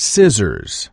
scissors.